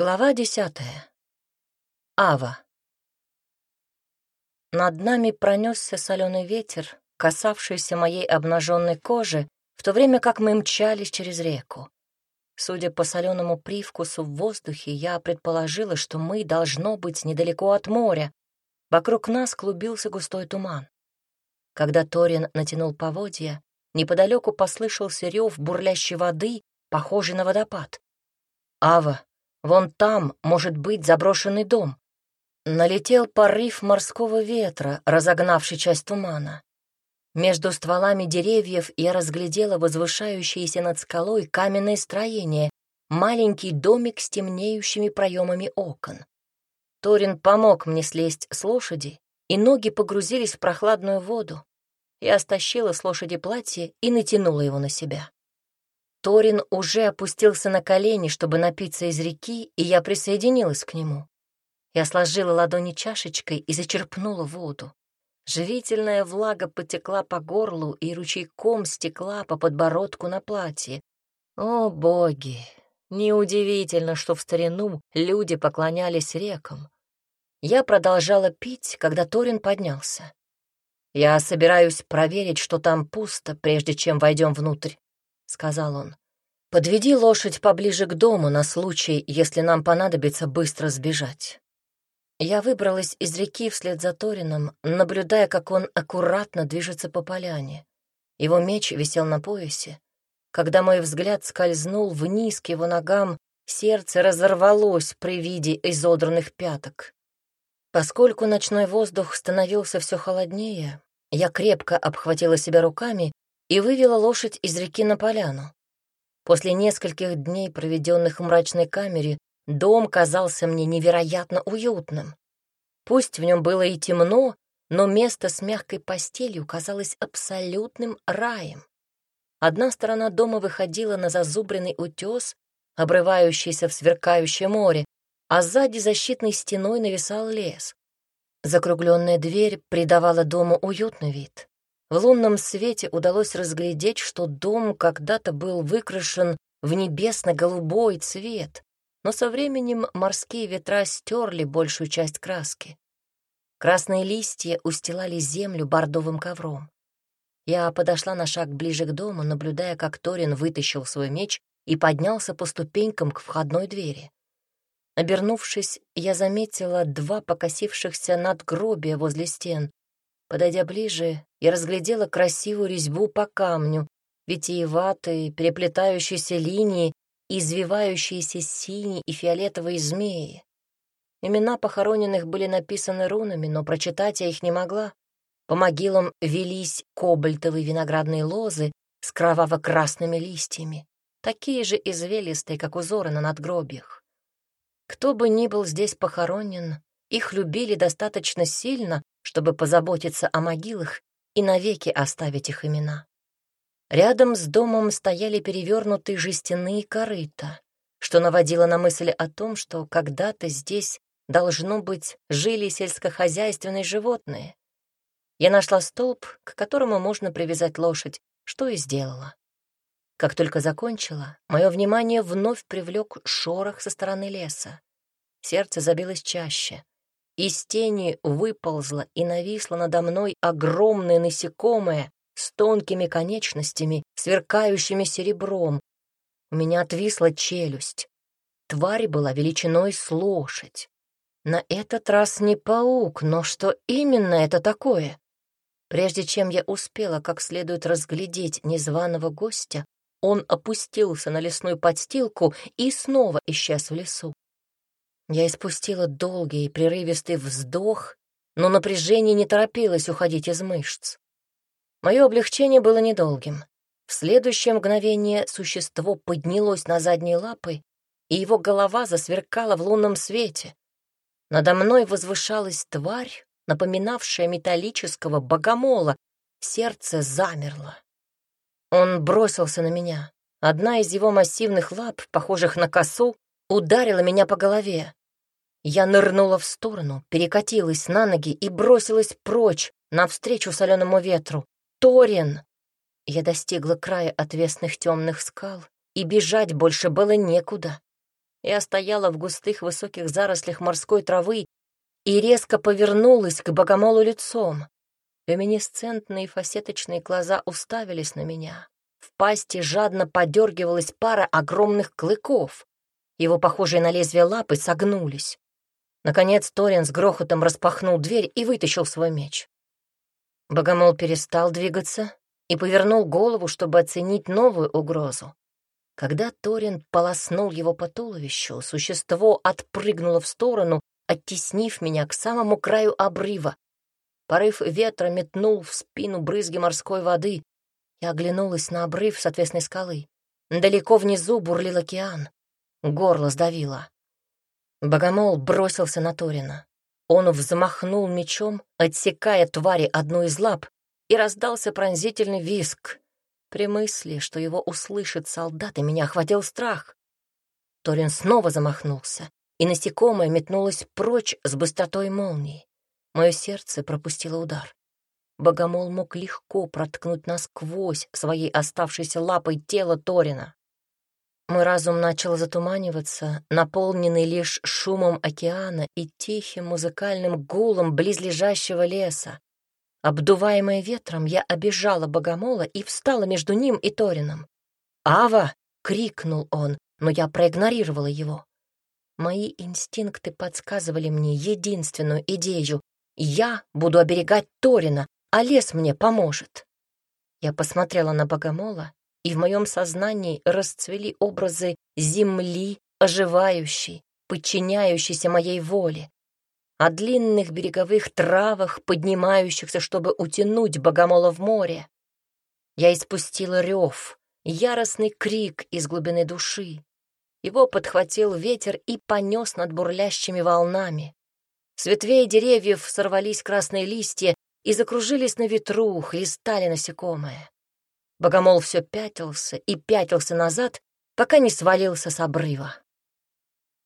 Глава десятая. Ава. Над нами пронесся соленый ветер, касавшийся моей обнаженной кожи, в то время как мы мчались через реку. Судя по соленому привкусу в воздухе, я предположила, что мы должно быть недалеко от моря. Вокруг нас клубился густой туман. Когда Торин натянул поводья, неподалеку послышался рев бурлящей воды, похожий на водопад. «Ава, Вон там может быть заброшенный дом. Налетел порыв морского ветра, разогнавший часть тумана. Между стволами деревьев я разглядела возвышающееся над скалой каменное строение, маленький домик с темнеющими проемами окон. Торин помог мне слезть с лошади, и ноги погрузились в прохладную воду. Я стащила с лошади платье и натянула его на себя. Торин уже опустился на колени, чтобы напиться из реки, и я присоединилась к нему. Я сложила ладони чашечкой и зачерпнула воду. Живительная влага потекла по горлу и ручейком стекла по подбородку на платье. О, боги! Неудивительно, что в старину люди поклонялись рекам. Я продолжала пить, когда Торин поднялся. Я собираюсь проверить, что там пусто, прежде чем войдем внутрь. — сказал он. «Подведи лошадь поближе к дому на случай, если нам понадобится быстро сбежать». Я выбралась из реки вслед за Торином, наблюдая, как он аккуратно движется по поляне. Его меч висел на поясе. Когда мой взгляд скользнул вниз к его ногам, сердце разорвалось при виде изодранных пяток. Поскольку ночной воздух становился все холоднее, я крепко обхватила себя руками и вывела лошадь из реки на поляну. После нескольких дней, проведенных в мрачной камере, дом казался мне невероятно уютным. Пусть в нем было и темно, но место с мягкой постелью казалось абсолютным раем. Одна сторона дома выходила на зазубренный утес, обрывающийся в сверкающее море, а сзади защитной стеной нависал лес. Закругленная дверь придавала дому уютный вид. В лунном свете удалось разглядеть, что дом когда-то был выкрашен в небесно-голубой цвет, но со временем морские ветра стерли большую часть краски. Красные листья устилали землю бордовым ковром. Я подошла на шаг ближе к дому, наблюдая, как Торин вытащил свой меч и поднялся по ступенькам к входной двери. Обернувшись, я заметила два покосившихся надгробия возле стен, Подойдя ближе, я разглядела красивую резьбу по камню, витиеватые, переплетающиеся линии, извивающиеся синие и фиолетовые змеи. Имена похороненных были написаны рунами, но прочитать я их не могла. По могилам велись кобальтовые виноградные лозы с кроваво-красными листьями, такие же извилистые, как узоры на надгробиях. Кто бы ни был здесь похоронен, их любили достаточно сильно, чтобы позаботиться о могилах и навеки оставить их имена. Рядом с домом стояли перевернутые жестяные корыта, что наводило на мысль о том, что когда-то здесь, должно быть, жили сельскохозяйственные животные. Я нашла столб, к которому можно привязать лошадь, что и сделала. Как только закончила, мое внимание вновь привлек шорох со стороны леса. Сердце забилось чаще. Из тени выползла и нависла надо мной огромное насекомое с тонкими конечностями, сверкающими серебром. У меня отвисла челюсть. Тварь была величиной с лошадь. На этот раз не паук, но что именно это такое? Прежде чем я успела как следует разглядеть незваного гостя, он опустился на лесную подстилку и снова исчез в лесу. Я испустила долгий и прерывистый вздох, но напряжение не торопилось уходить из мышц. Мое облегчение было недолгим. В следующее мгновение существо поднялось на задние лапы, и его голова засверкала в лунном свете. Надо мной возвышалась тварь, напоминавшая металлического богомола. Сердце замерло. Он бросился на меня. Одна из его массивных лап, похожих на косу, ударила меня по голове. Я нырнула в сторону, перекатилась на ноги и бросилась прочь, навстречу соленому ветру. «Торин!» Я достигла края отвесных темных скал, и бежать больше было некуда. Я стояла в густых высоких зарослях морской травы и резко повернулась к богомолу лицом. Люминесцентные фасеточные глаза уставились на меня. В пасти жадно подергивалась пара огромных клыков. Его похожие на лезвие лапы согнулись. Наконец Ториан с грохотом распахнул дверь и вытащил свой меч. Богомол перестал двигаться и повернул голову, чтобы оценить новую угрозу. Когда Торин полоснул его по туловищу, существо отпрыгнуло в сторону, оттеснив меня к самому краю обрыва. Порыв ветра метнул в спину брызги морской воды. Я оглянулась на обрыв с отвесной скалы. Далеко внизу бурлил океан. Горло сдавило. Богомол бросился на Торина. Он взмахнул мечом, отсекая твари одну из лап, и раздался пронзительный виск. При мысли, что его услышит солдат, и меня охватил страх. Торин снова замахнулся, и насекомое метнулось прочь с быстротой молнии. Мое сердце пропустило удар. Богомол мог легко проткнуть насквозь своей оставшейся лапой тело Торина. Мой разум начал затуманиваться, наполненный лишь шумом океана и тихим музыкальным гулом близлежащего леса. Обдуваемая ветром, я обижала богомола и встала между ним и Торином. «Ава!» — крикнул он, но я проигнорировала его. Мои инстинкты подсказывали мне единственную идею. Я буду оберегать Торина, а лес мне поможет. Я посмотрела на богомола и в моем сознании расцвели образы земли, оживающей, подчиняющейся моей воле, о длинных береговых травах, поднимающихся, чтобы утянуть богомола в море. Я испустила рев, яростный крик из глубины души. Его подхватил ветер и понес над бурлящими волнами. С ветвей деревьев сорвались красные листья и закружились на ветру, хлестали насекомые. Богомол все пятился и пятился назад, пока не свалился с обрыва.